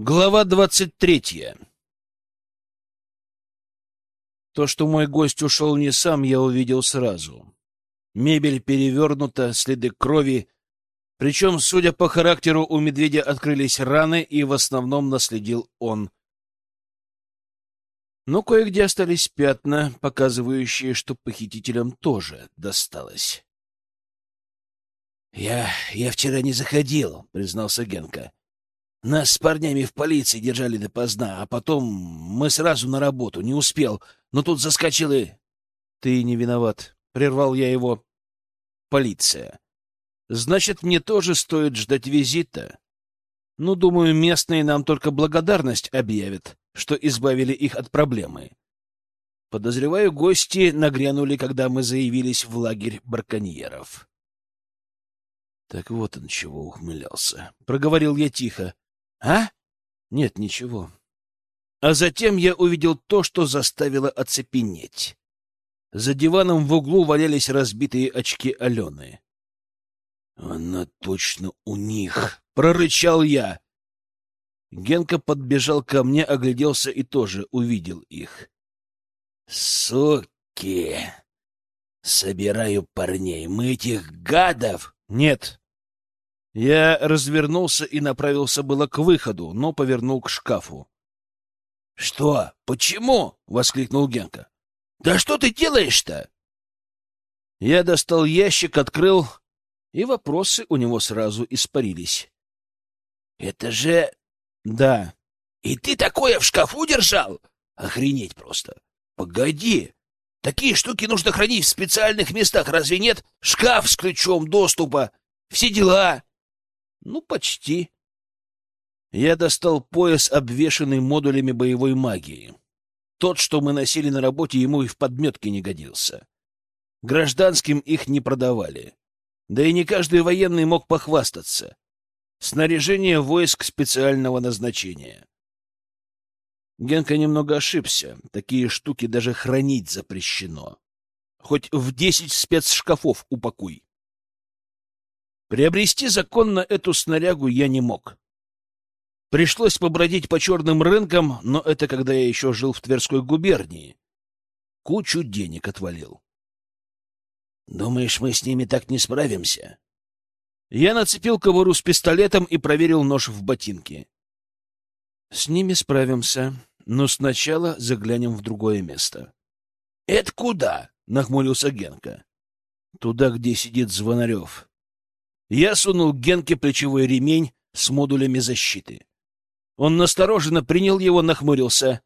Глава двадцать третья. То, что мой гость ушел не сам, я увидел сразу. Мебель перевернута, следы крови. Причем, судя по характеру, у медведя открылись раны, и в основном наследил он. Но кое-где остались пятна, показывающие, что похитителям тоже досталось. — Я... я вчера не заходил, — признался Генка. Нас с парнями в полиции держали допоздна, а потом мы сразу на работу. Не успел, но тут заскочил и... — Ты не виноват. Прервал я его. — Полиция. Значит, мне тоже стоит ждать визита. Ну, думаю, местные нам только благодарность объявят, что избавили их от проблемы. Подозреваю, гости нагрянули, когда мы заявились в лагерь браконьеров. Так вот он чего ухмылялся. Проговорил я тихо. А? Нет, ничего. А затем я увидел то, что заставило оцепенеть. За диваном в углу валялись разбитые очки Алены. «Она точно у них!» — прорычал я. Генка подбежал ко мне, огляделся и тоже увидел их. «Суки! Собираю парней. Мы этих гадов...» «Нет, я развернулся и направился было к выходу, но повернул к шкафу. — Что? Почему? — воскликнул Генка. — Да что ты делаешь-то? Я достал ящик, открыл, и вопросы у него сразу испарились. — Это же... — Да. — И ты такое в шкафу держал? Охренеть просто. Погоди. Такие штуки нужно хранить в специальных местах, разве нет? Шкаф с ключом доступа. Все дела. Ну, почти. Я достал пояс, обвешанный модулями боевой магии. Тот, что мы носили на работе, ему и в подметке не годился. Гражданским их не продавали. Да и не каждый военный мог похвастаться. Снаряжение войск специального назначения. Генка немного ошибся. Такие штуки даже хранить запрещено. Хоть в десять спецшкафов упакуй. Приобрести законно эту снарягу я не мог. Пришлось побродить по черным рынкам, но это когда я еще жил в Тверской губернии. Кучу денег отвалил. Думаешь, мы с ними так не справимся? Я нацепил кобуру с пистолетом и проверил нож в ботинке. С ними справимся, но сначала заглянем в другое место. — Это куда? — нахмурился Генка. — Туда, где сидит Звонарев. Я сунул Генке плечевой ремень с модулями защиты. Он настороженно принял его, нахмурился.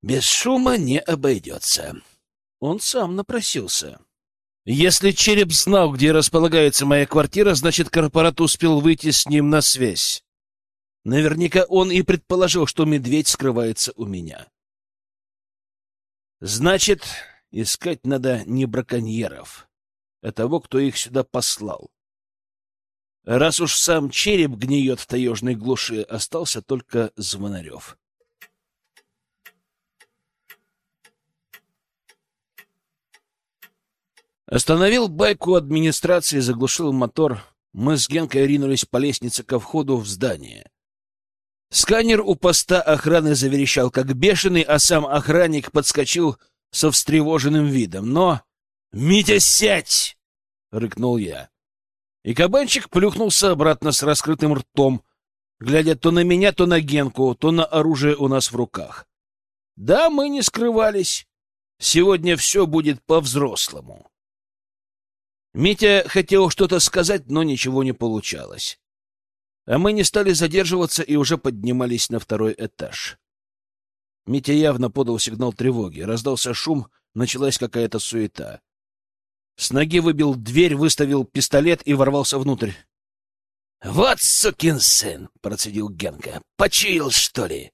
«Без шума не обойдется». Он сам напросился. Если череп знал, где располагается моя квартира, значит, корпорат успел выйти с ним на связь. Наверняка он и предположил, что медведь скрывается у меня. Значит, искать надо не браконьеров а того, кто их сюда послал. Раз уж сам череп гниет в таежной глуши, остался только Звонарев. Остановил байку администрации, заглушил мотор. Мы с Генкой ринулись по лестнице ко входу в здание. Сканер у поста охраны заверещал, как бешеный, а сам охранник подскочил со встревоженным видом. Но «Митя, сядь!» — рыкнул я. И кабанчик плюхнулся обратно с раскрытым ртом, глядя то на меня, то на Генку, то на оружие у нас в руках. Да, мы не скрывались. Сегодня все будет по-взрослому. Митя хотел что-то сказать, но ничего не получалось. А мы не стали задерживаться и уже поднимались на второй этаж. Митя явно подал сигнал тревоги. Раздался шум, началась какая-то суета. С ноги выбил дверь, выставил пистолет и ворвался внутрь. — Вот сукин сын! — процедил Генка. — Почуял, что ли?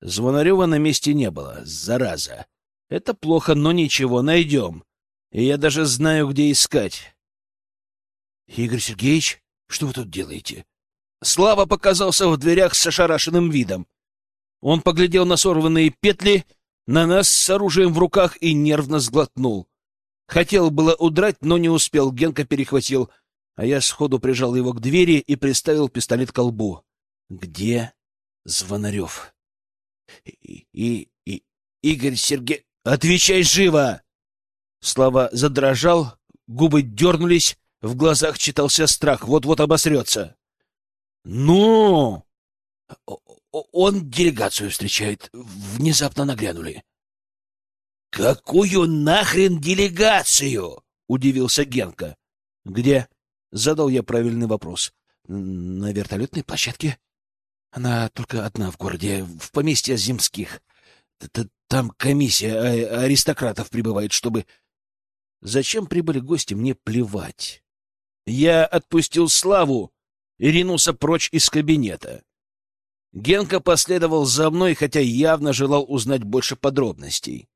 Звонарева на месте не было. Зараза. Это плохо, но ничего, найдем. И я даже знаю, где искать. — Игорь Сергеевич, что вы тут делаете? Слава показался в дверях с ошарашенным видом. Он поглядел на сорванные петли, на нас с оружием в руках и нервно сглотнул. Хотел было удрать, но не успел. Генка перехватил, а я сходу прижал его к двери и приставил пистолет к колбу. Где Звонарев? И, и, и Игорь Сергей... Отвечай живо! Слова задрожал, губы дернулись, в глазах читался страх, вот-вот обосрется. «Ну!» Он делегацию встречает. Внезапно нагрянули. «Какую нахрен делегацию?» — удивился Генка. «Где?» — задал я правильный вопрос. «На вертолетной площадке. Она только одна в городе, в поместье Земских. Там комиссия а, аристократов прибывает, чтобы...» Зачем прибыли гости, мне плевать. Я отпустил Славу и ринулся прочь из кабинета. Генка последовал за мной, хотя явно желал узнать больше подробностей.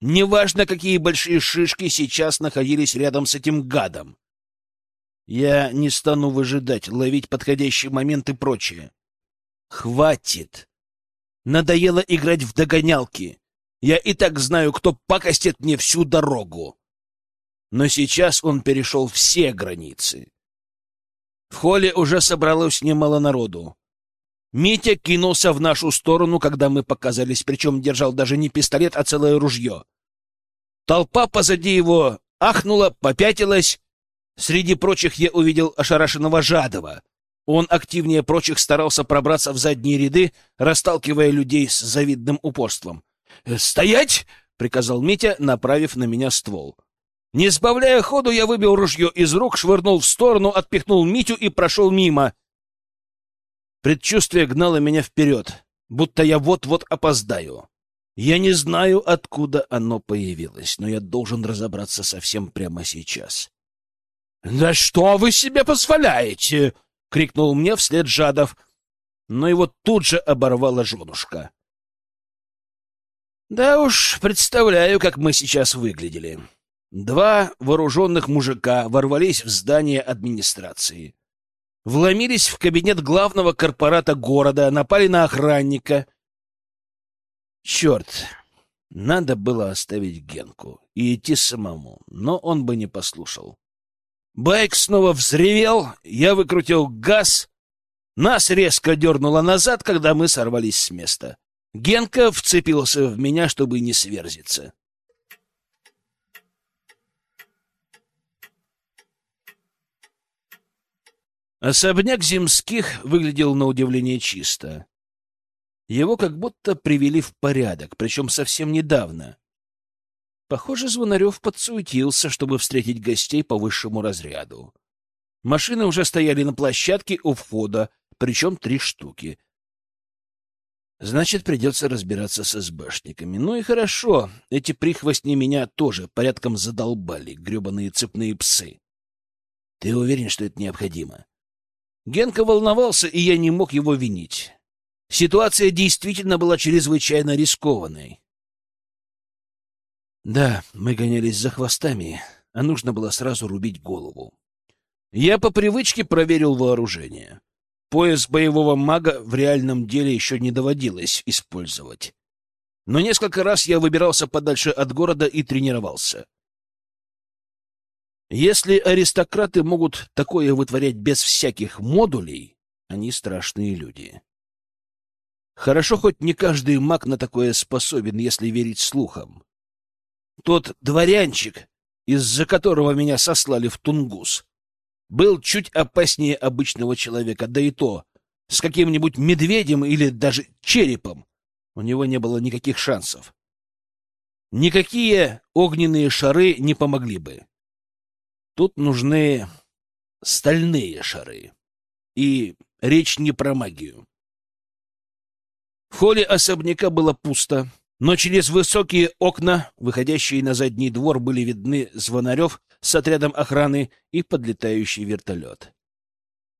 Неважно, какие большие шишки сейчас находились рядом с этим гадом. Я не стану выжидать, ловить подходящий момент и прочее. Хватит. Надоело играть в догонялки. Я и так знаю, кто пакостит мне всю дорогу. Но сейчас он перешел все границы. В холле уже собралось немало народу. Митя кинулся в нашу сторону, когда мы показались, причем держал даже не пистолет, а целое ружье. Толпа позади его ахнула, попятилась. Среди прочих я увидел ошарашенного Жадова. Он активнее прочих старался пробраться в задние ряды, расталкивая людей с завидным упорством. «Стоять!» — приказал Митя, направив на меня ствол. Не сбавляя ходу, я выбил ружье из рук, швырнул в сторону, отпихнул Митю и прошел мимо — Предчувствие гнало меня вперед, будто я вот-вот опоздаю. Я не знаю, откуда оно появилось, но я должен разобраться совсем прямо сейчас. — Да что вы себе позволяете? — крикнул мне вслед Жадов, но его тут же оборвала женушка. Да уж, представляю, как мы сейчас выглядели. Два вооруженных мужика ворвались в здание администрации вломились в кабинет главного корпората города, напали на охранника. Черт, надо было оставить Генку и идти самому, но он бы не послушал. Байк снова взревел, я выкрутил газ. Нас резко дернуло назад, когда мы сорвались с места. Генка вцепился в меня, чтобы не сверзиться. Особняк Земских выглядел на удивление чисто. Его как будто привели в порядок, причем совсем недавно. Похоже, Звонарев подсуетился, чтобы встретить гостей по высшему разряду. Машины уже стояли на площадке у входа, причем три штуки. Значит, придется разбираться с СБшниками. Ну и хорошо, эти прихвостни меня тоже порядком задолбали, гребаные цепные псы. Ты уверен, что это необходимо? Генка волновался, и я не мог его винить. Ситуация действительно была чрезвычайно рискованной. Да, мы гонялись за хвостами, а нужно было сразу рубить голову. Я по привычке проверил вооружение. Пояс боевого мага в реальном деле еще не доводилось использовать. Но несколько раз я выбирался подальше от города и тренировался. Если аристократы могут такое вытворять без всяких модулей, они страшные люди. Хорошо, хоть не каждый маг на такое способен, если верить слухам. Тот дворянчик, из-за которого меня сослали в Тунгус, был чуть опаснее обычного человека, да и то с каким-нибудь медведем или даже черепом. У него не было никаких шансов. Никакие огненные шары не помогли бы. Тут нужны стальные шары. И речь не про магию. В холле особняка было пусто, но через высокие окна, выходящие на задний двор, были видны Звонарев с отрядом охраны и подлетающий вертолет.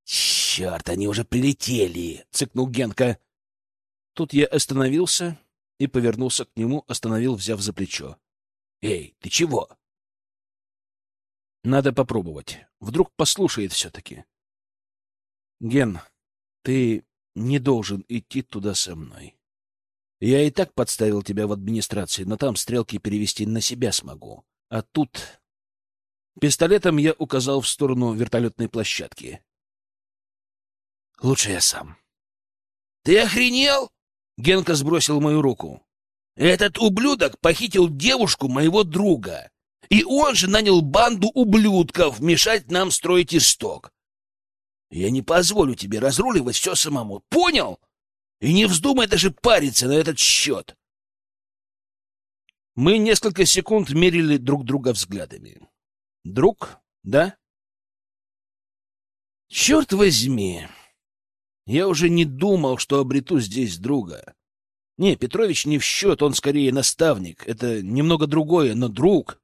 «Черт, они уже прилетели!» — цыкнул Генка. Тут я остановился и повернулся к нему, остановил, взяв за плечо. «Эй, ты чего?» Надо попробовать. Вдруг послушает все-таки. Ген, ты не должен идти туда со мной. Я и так подставил тебя в администрации, но там стрелки перевести на себя смогу. А тут... Пистолетом я указал в сторону вертолетной площадки. Лучше я сам. Ты охренел? Генка сбросил мою руку. Этот ублюдок похитил девушку моего друга. И он же нанял банду ублюдков мешать нам строить исток. Я не позволю тебе разруливать все самому. Понял? И не вздумай даже париться на этот счет. Мы несколько секунд мерили друг друга взглядами. Друг, да? Черт возьми! Я уже не думал, что обрету здесь друга. Не, Петрович не в счет, он скорее наставник. Это немного другое, но друг.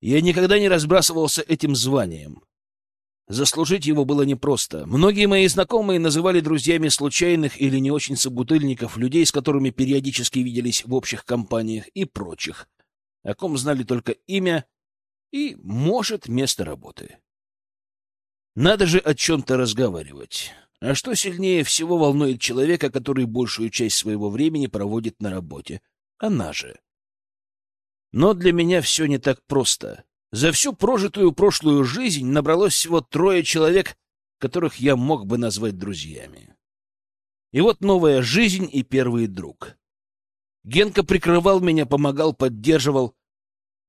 Я никогда не разбрасывался этим званием. Заслужить его было непросто. Многие мои знакомые называли друзьями случайных или не очень собутыльников, людей, с которыми периодически виделись в общих компаниях и прочих, о ком знали только имя и, может, место работы. Надо же о чем-то разговаривать. А что сильнее всего волнует человека, который большую часть своего времени проводит на работе? Она же. Но для меня все не так просто. За всю прожитую прошлую жизнь набралось всего трое человек, которых я мог бы назвать друзьями. И вот новая жизнь и первый друг. Генка прикрывал меня, помогал, поддерживал.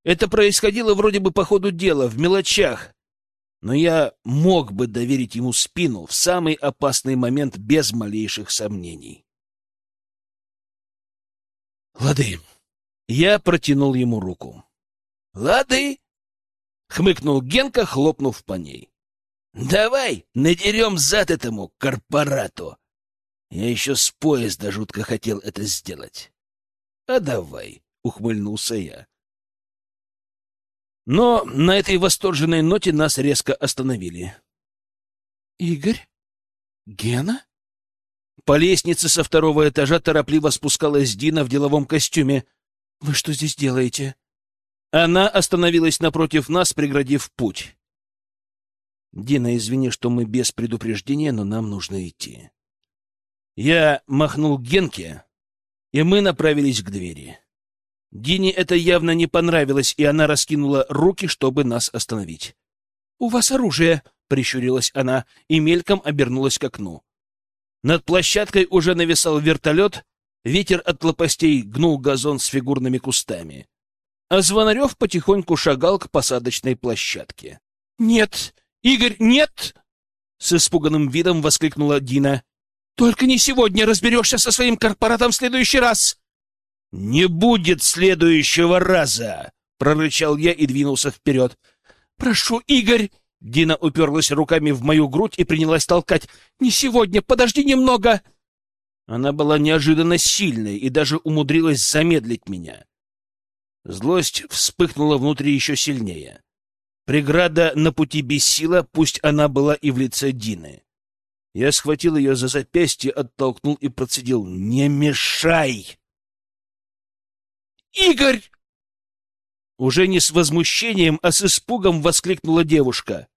Это происходило вроде бы по ходу дела, в мелочах. Но я мог бы доверить ему спину в самый опасный момент без малейших сомнений. «Лады!» Я протянул ему руку. «Лады!» хмыкнул Генка, хлопнув по ней. Давай надерем зад этому корпорату. Я еще с поезда жутко хотел это сделать. А давай, ухмыльнулся я. Но на этой восторженной ноте нас резко остановили. Игорь? Гена? По лестнице со второго этажа торопливо спускалась Дина в деловом костюме. Вы что здесь делаете? Она остановилась напротив нас, преградив путь. «Дина, извини, что мы без предупреждения, но нам нужно идти». Я махнул Генке, и мы направились к двери. Дине это явно не понравилось, и она раскинула руки, чтобы нас остановить. «У вас оружие!» — прищурилась она и мельком обернулась к окну. Над площадкой уже нависал вертолет, ветер от лопастей гнул газон с фигурными кустами а Звонарев потихоньку шагал к посадочной площадке. «Нет! Игорь, нет!» С испуганным видом воскликнула Дина. «Только не сегодня разберешься со своим корпоратом в следующий раз!» «Не будет следующего раза!» — прорычал я и двинулся вперед. «Прошу, Игорь!» Дина уперлась руками в мою грудь и принялась толкать. «Не сегодня, подожди немного!» Она была неожиданно сильной и даже умудрилась замедлить меня. Злость вспыхнула внутри еще сильнее. Преграда на пути бессила, пусть она была и в лице Дины. Я схватил ее за запястье, оттолкнул и процедил «Не мешай!» «Игорь!» Уже не с возмущением, а с испугом воскликнула девушка.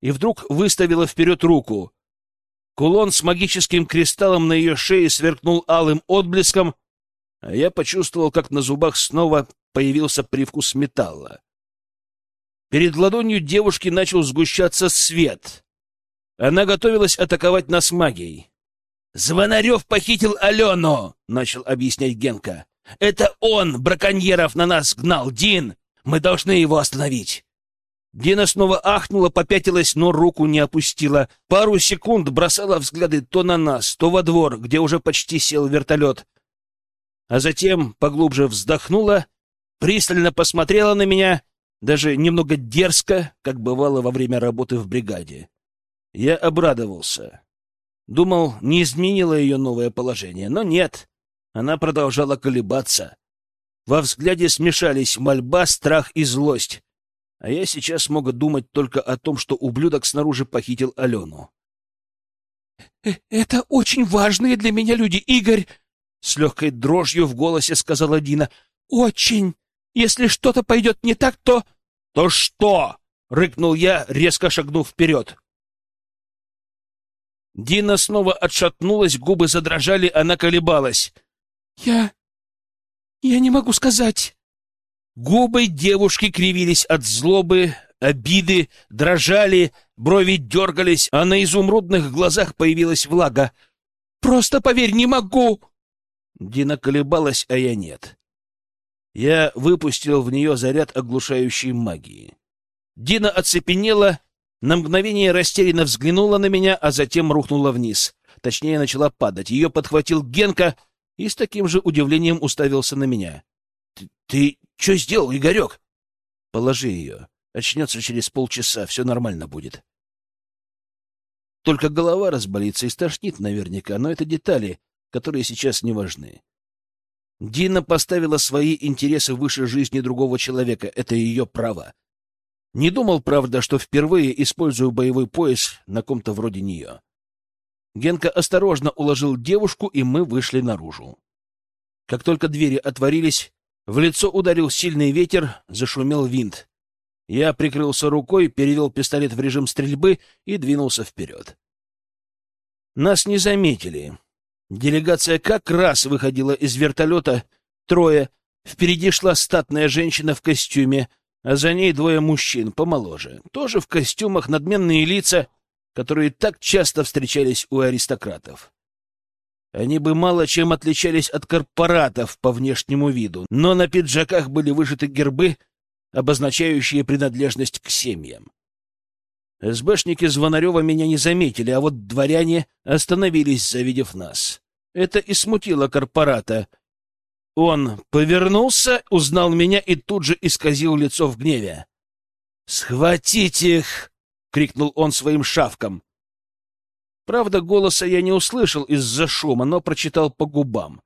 И вдруг выставила вперед руку. Кулон с магическим кристаллом на ее шее сверкнул алым отблеском, а я почувствовал, как на зубах снова появился привкус металла. Перед ладонью девушки начал сгущаться свет. Она готовилась атаковать нас магией. «Звонарев похитил Алену!» — начал объяснять Генка. «Это он браконьеров на нас гнал, Дин! Мы должны его остановить!» Дина снова ахнула, попятилась, но руку не опустила. Пару секунд бросала взгляды то на нас, то во двор, где уже почти сел вертолет. А затем поглубже вздохнула пристально посмотрела на меня, даже немного дерзко, как бывало во время работы в бригаде. Я обрадовался. Думал, не изменило ее новое положение, но нет. Она продолжала колебаться. Во взгляде смешались мольба, страх и злость. А я сейчас мог думать только о том, что ублюдок снаружи похитил Алену. «Э, «Это очень важные для меня люди, Игорь!» С легкой дрожью в голосе сказала Дина. «Очень!» Если что-то пойдет не так, то... — То что? — рыкнул я, резко шагнув вперед. Дина снова отшатнулась, губы задрожали, она колебалась. — Я... я не могу сказать. Губы девушки кривились от злобы, обиды, дрожали, брови дергались, а на изумрудных глазах появилась влага. Просто поверь, не могу!» Дина колебалась, а я нет. Я выпустил в нее заряд оглушающей магии. Дина оцепенела, на мгновение растерянно взглянула на меня, а затем рухнула вниз. Точнее, начала падать. Ее подхватил Генка и с таким же удивлением уставился на меня. — Ты, что сделал, Игорек? — Положи ее. Очнется через полчаса, все нормально будет. Только голова разболится и стошнит наверняка, но это детали, которые сейчас не важны. Дина поставила свои интересы выше жизни другого человека. Это ее право. Не думал, правда, что впервые использую боевой пояс на ком-то вроде нее. Генка осторожно уложил девушку, и мы вышли наружу. Как только двери отворились, в лицо ударил сильный ветер, зашумел винт. Я прикрылся рукой, перевел пистолет в режим стрельбы и двинулся вперед. Нас не заметили. Делегация как раз выходила из вертолета, трое. Впереди шла статная женщина в костюме, а за ней двое мужчин, помоложе. Тоже в костюмах, надменные лица, которые так часто встречались у аристократов. Они бы мало чем отличались от корпоратов по внешнему виду, но на пиджаках были вышиты гербы, обозначающие принадлежность к семьям. СБшники Звонарева меня не заметили, а вот дворяне остановились, завидев нас. Это и смутило корпората. Он повернулся, узнал меня и тут же исказил лицо в гневе. «Схватить их!» — крикнул он своим шавком. Правда, голоса я не услышал из-за шума, но прочитал по губам.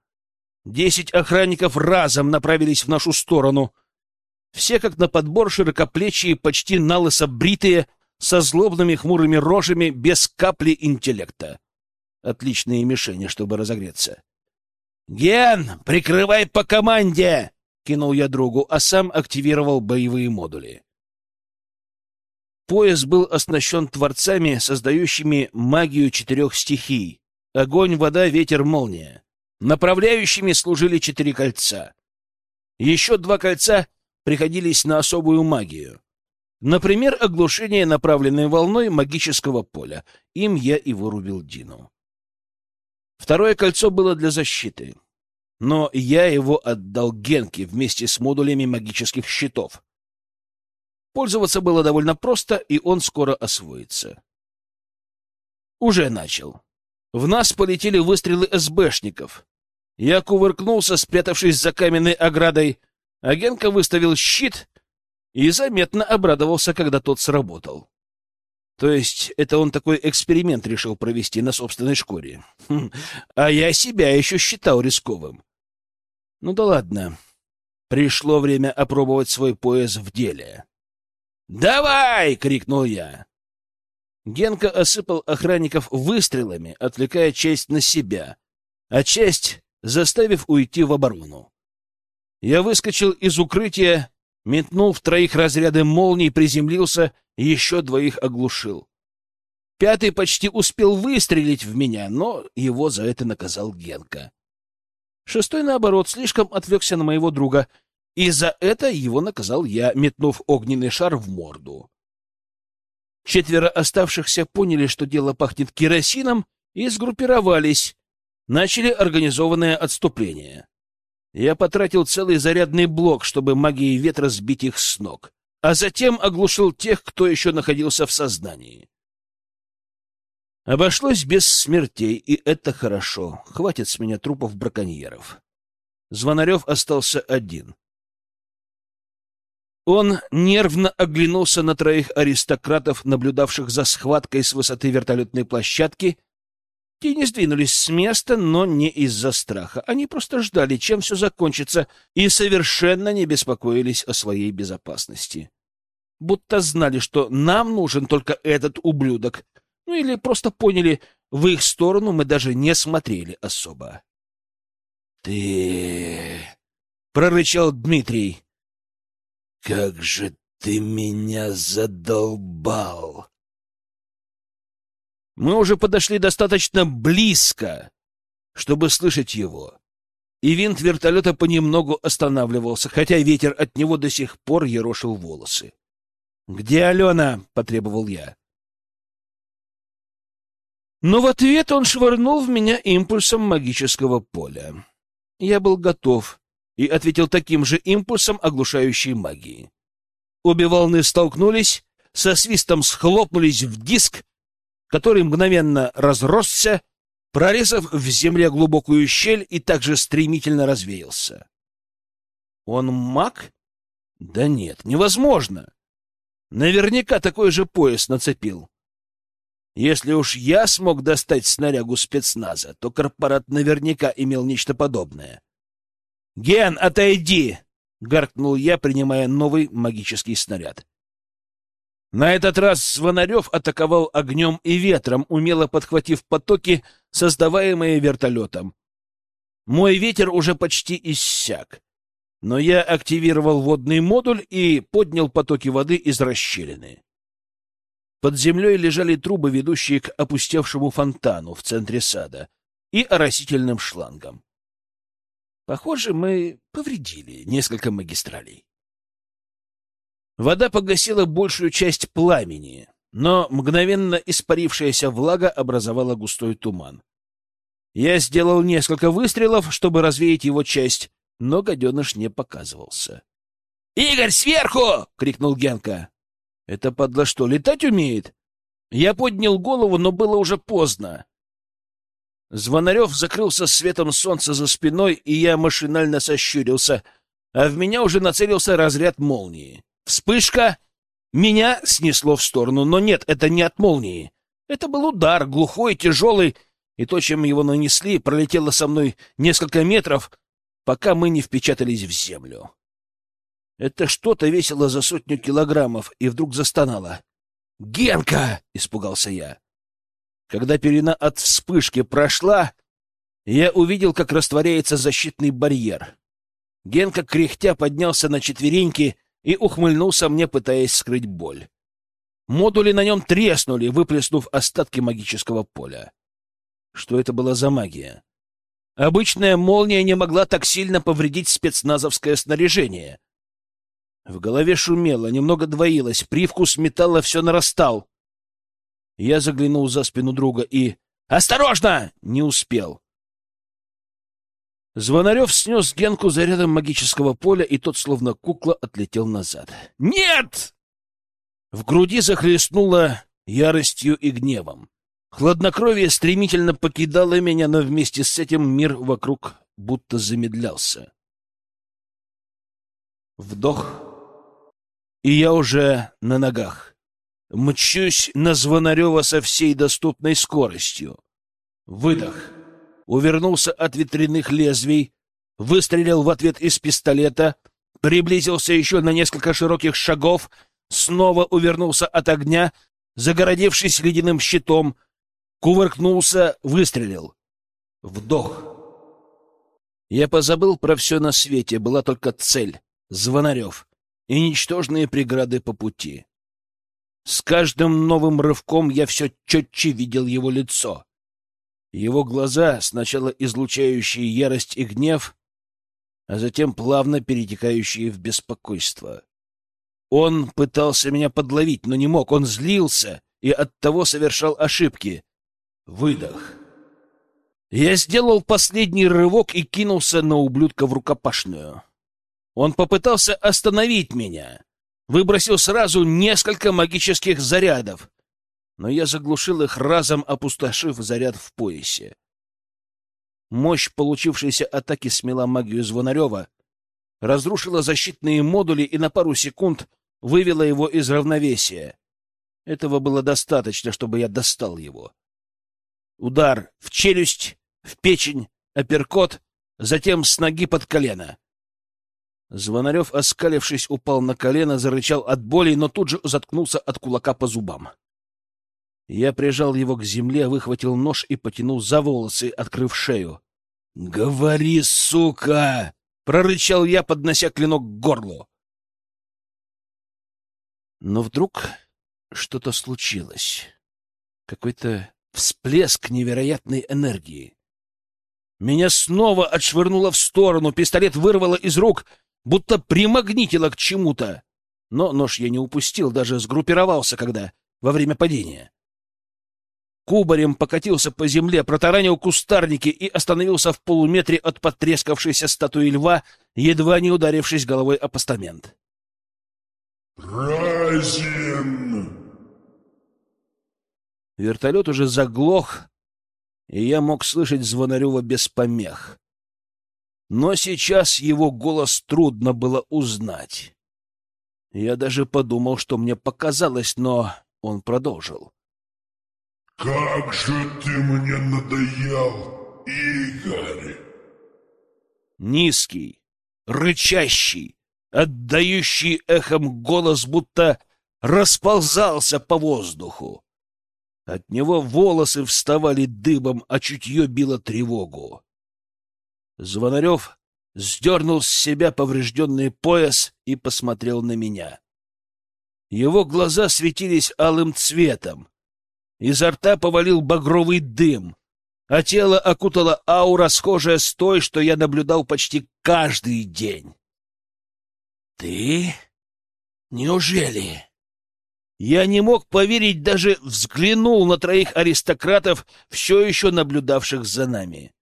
Десять охранников разом направились в нашу сторону. Все, как на подбор, широкоплечие, почти налысо бритые, со злобными хмурыми рожами, без капли интеллекта. Отличные мишени, чтобы разогреться. «Ген, прикрывай по команде!» — кинул я другу, а сам активировал боевые модули. Пояс был оснащен творцами, создающими магию четырех стихий — огонь, вода, ветер, молния. Направляющими служили четыре кольца. Еще два кольца приходились на особую магию. Например, оглушение, направленной волной магического поля. Им я и вырубил Дину. Второе кольцо было для защиты. Но я его отдал Генке вместе с модулями магических щитов. Пользоваться было довольно просто, и он скоро освоится. Уже начал. В нас полетели выстрелы СБшников. Я кувыркнулся, спрятавшись за каменной оградой, а Генка выставил щит и заметно обрадовался, когда тот сработал. То есть это он такой эксперимент решил провести на собственной шкуре. Хм, а я себя еще считал рисковым. Ну да ладно. Пришло время опробовать свой пояс в деле. «Давай!» — крикнул я. Генка осыпал охранников выстрелами, отвлекая часть на себя, а часть заставив уйти в оборону. Я выскочил из укрытия метнул в троих разряды молний, приземлился, еще двоих оглушил. Пятый почти успел выстрелить в меня, но его за это наказал Генка. Шестой, наоборот, слишком отвлекся на моего друга, и за это его наказал я, метнув огненный шар в морду. Четверо оставшихся поняли, что дело пахнет керосином, и сгруппировались, начали организованное отступление. Я потратил целый зарядный блок, чтобы магией ветра сбить их с ног, а затем оглушил тех, кто еще находился в сознании. Обошлось без смертей, и это хорошо. Хватит с меня трупов браконьеров. Звонарев остался один. Он нервно оглянулся на троих аристократов, наблюдавших за схваткой с высоты вертолетной площадки, те не сдвинулись с места, но не из-за страха. Они просто ждали, чем все закончится, и совершенно не беспокоились о своей безопасности. Будто знали, что нам нужен только этот ублюдок. Ну или просто поняли, в их сторону мы даже не смотрели особо. — Ты... — прорычал Дмитрий. — Как же ты меня задолбал! Мы уже подошли достаточно близко, чтобы слышать его. И винт вертолета понемногу останавливался, хотя ветер от него до сих пор ерошил волосы. «Где Алена?» — потребовал я. Но в ответ он швырнул в меня импульсом магического поля. Я был готов и ответил таким же импульсом оглушающей магии. Обе волны столкнулись, со свистом схлопнулись в диск, который мгновенно разросся, прорезав в земле глубокую щель и также стремительно развеялся. Он маг? Да нет, невозможно. Наверняка такой же пояс нацепил. Если уж я смог достать снарягу спецназа, то корпорат наверняка имел нечто подобное. «Ген, отойди!» — гаркнул я, принимая новый магический снаряд. На этот раз Звонарев атаковал огнем и ветром, умело подхватив потоки, создаваемые вертолетом. Мой ветер уже почти иссяк, но я активировал водный модуль и поднял потоки воды из расщелины. Под землей лежали трубы, ведущие к опустевшему фонтану в центре сада и оросительным шлангам. Похоже, мы повредили несколько магистралей. Вода погасила большую часть пламени, но мгновенно испарившаяся влага образовала густой туман. Я сделал несколько выстрелов, чтобы развеять его часть, но гаденыш не показывался. «Игорь, сверху!» — крикнул Генка. Это подло что, летать умеет? Я поднял голову, но было уже поздно. Звонарев закрылся светом солнца за спиной, и я машинально сощурился, а в меня уже нацелился разряд молнии. Вспышка! Меня снесло в сторону, но нет, это не от молнии. Это был удар, глухой, тяжелый, и то, чем его нанесли, пролетело со мной несколько метров, пока мы не впечатались в землю. Это что-то весило за сотню килограммов и вдруг застонало. «Генка!» — испугался я. Когда перина от вспышки прошла, я увидел, как растворяется защитный барьер. Генка, кряхтя, поднялся на четвереньки и ухмыльнулся мне, пытаясь скрыть боль. Модули на нем треснули, выплеснув остатки магического поля. Что это была за магия? Обычная молния не могла так сильно повредить спецназовское снаряжение. В голове шумело, немного двоилось, привкус металла все нарастал. Я заглянул за спину друга и... «Осторожно!» — не успел. Звонарев снес Генку зарядом магического поля, и тот, словно кукла, отлетел назад. «Нет!» В груди захлестнуло яростью и гневом. Хладнокровие стремительно покидало меня, но вместе с этим мир вокруг будто замедлялся. Вдох и я уже на ногах. Мчусь на Звонарева со всей доступной скоростью. Выдох. Увернулся от ветряных лезвий, выстрелил в ответ из пистолета, приблизился еще на несколько широких шагов, снова увернулся от огня, загородившись ледяным щитом, кувыркнулся, выстрелил. Вдох. Я позабыл про все на свете, была только цель — Звонарев и ничтожные преграды по пути. С каждым новым рывком я все четче видел его лицо. Его глаза, сначала излучающие ярость и гнев, а затем плавно перетекающие в беспокойство. Он пытался меня подловить, но не мог. Он злился и оттого совершал ошибки. Выдох. Я сделал последний рывок и кинулся на ублюдка в рукопашную. Он попытался остановить меня, выбросил сразу несколько магических зарядов, но я заглушил их разом, опустошив заряд в поясе. Мощь получившейся атаки смела магию Звонарева, разрушила защитные модули и на пару секунд вывела его из равновесия. Этого было достаточно, чтобы я достал его. Удар в челюсть, в печень, апперкот, затем с ноги под колено. Звонарев, оскалившись, упал на колено, зарычал от боли, но тут же заткнулся от кулака по зубам. Я прижал его к земле, выхватил нож и потянул за волосы, открыв шею. «Говори, сука!» — прорычал я, поднося клинок к горлу. Но вдруг что-то случилось. Какой-то всплеск невероятной энергии. Меня снова отшвырнуло в сторону, пистолет вырвало из рук — будто примагнитило к чему-то. Но нож я не упустил, даже сгруппировался, когда во время падения. кубарем покатился по земле, протаранил кустарники и остановился в полуметре от потрескавшейся статуи льва, едва не ударившись головой о постамент. «Разин!» Вертолет уже заглох, и я мог слышать Звонарева без помех. Но сейчас его голос трудно было узнать. Я даже подумал, что мне показалось, но он продолжил. «Как же ты мне надоел, Игорь!» Низкий, рычащий, отдающий эхом голос, будто расползался по воздуху. От него волосы вставали дыбом, а чутье било тревогу. Звонарев сдернул с себя поврежденный пояс и посмотрел на меня. Его глаза светились алым цветом, Изо рта повалил багровый дым, а тело окутала аура, схожая с той, что я наблюдал почти каждый день. «Ты? Неужели?» Я не мог поверить, даже взглянул на троих аристократов, все еще наблюдавших за нами.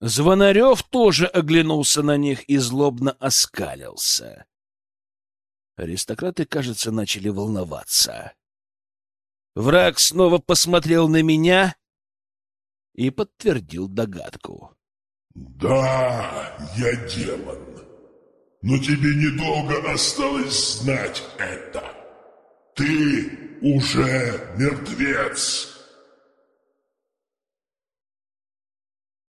Звонарев тоже оглянулся на них и злобно оскалился. Аристократы, кажется, начали волноваться. Враг снова посмотрел на меня и подтвердил догадку. «Да, я демон, но тебе недолго осталось знать это. Ты уже мертвец!»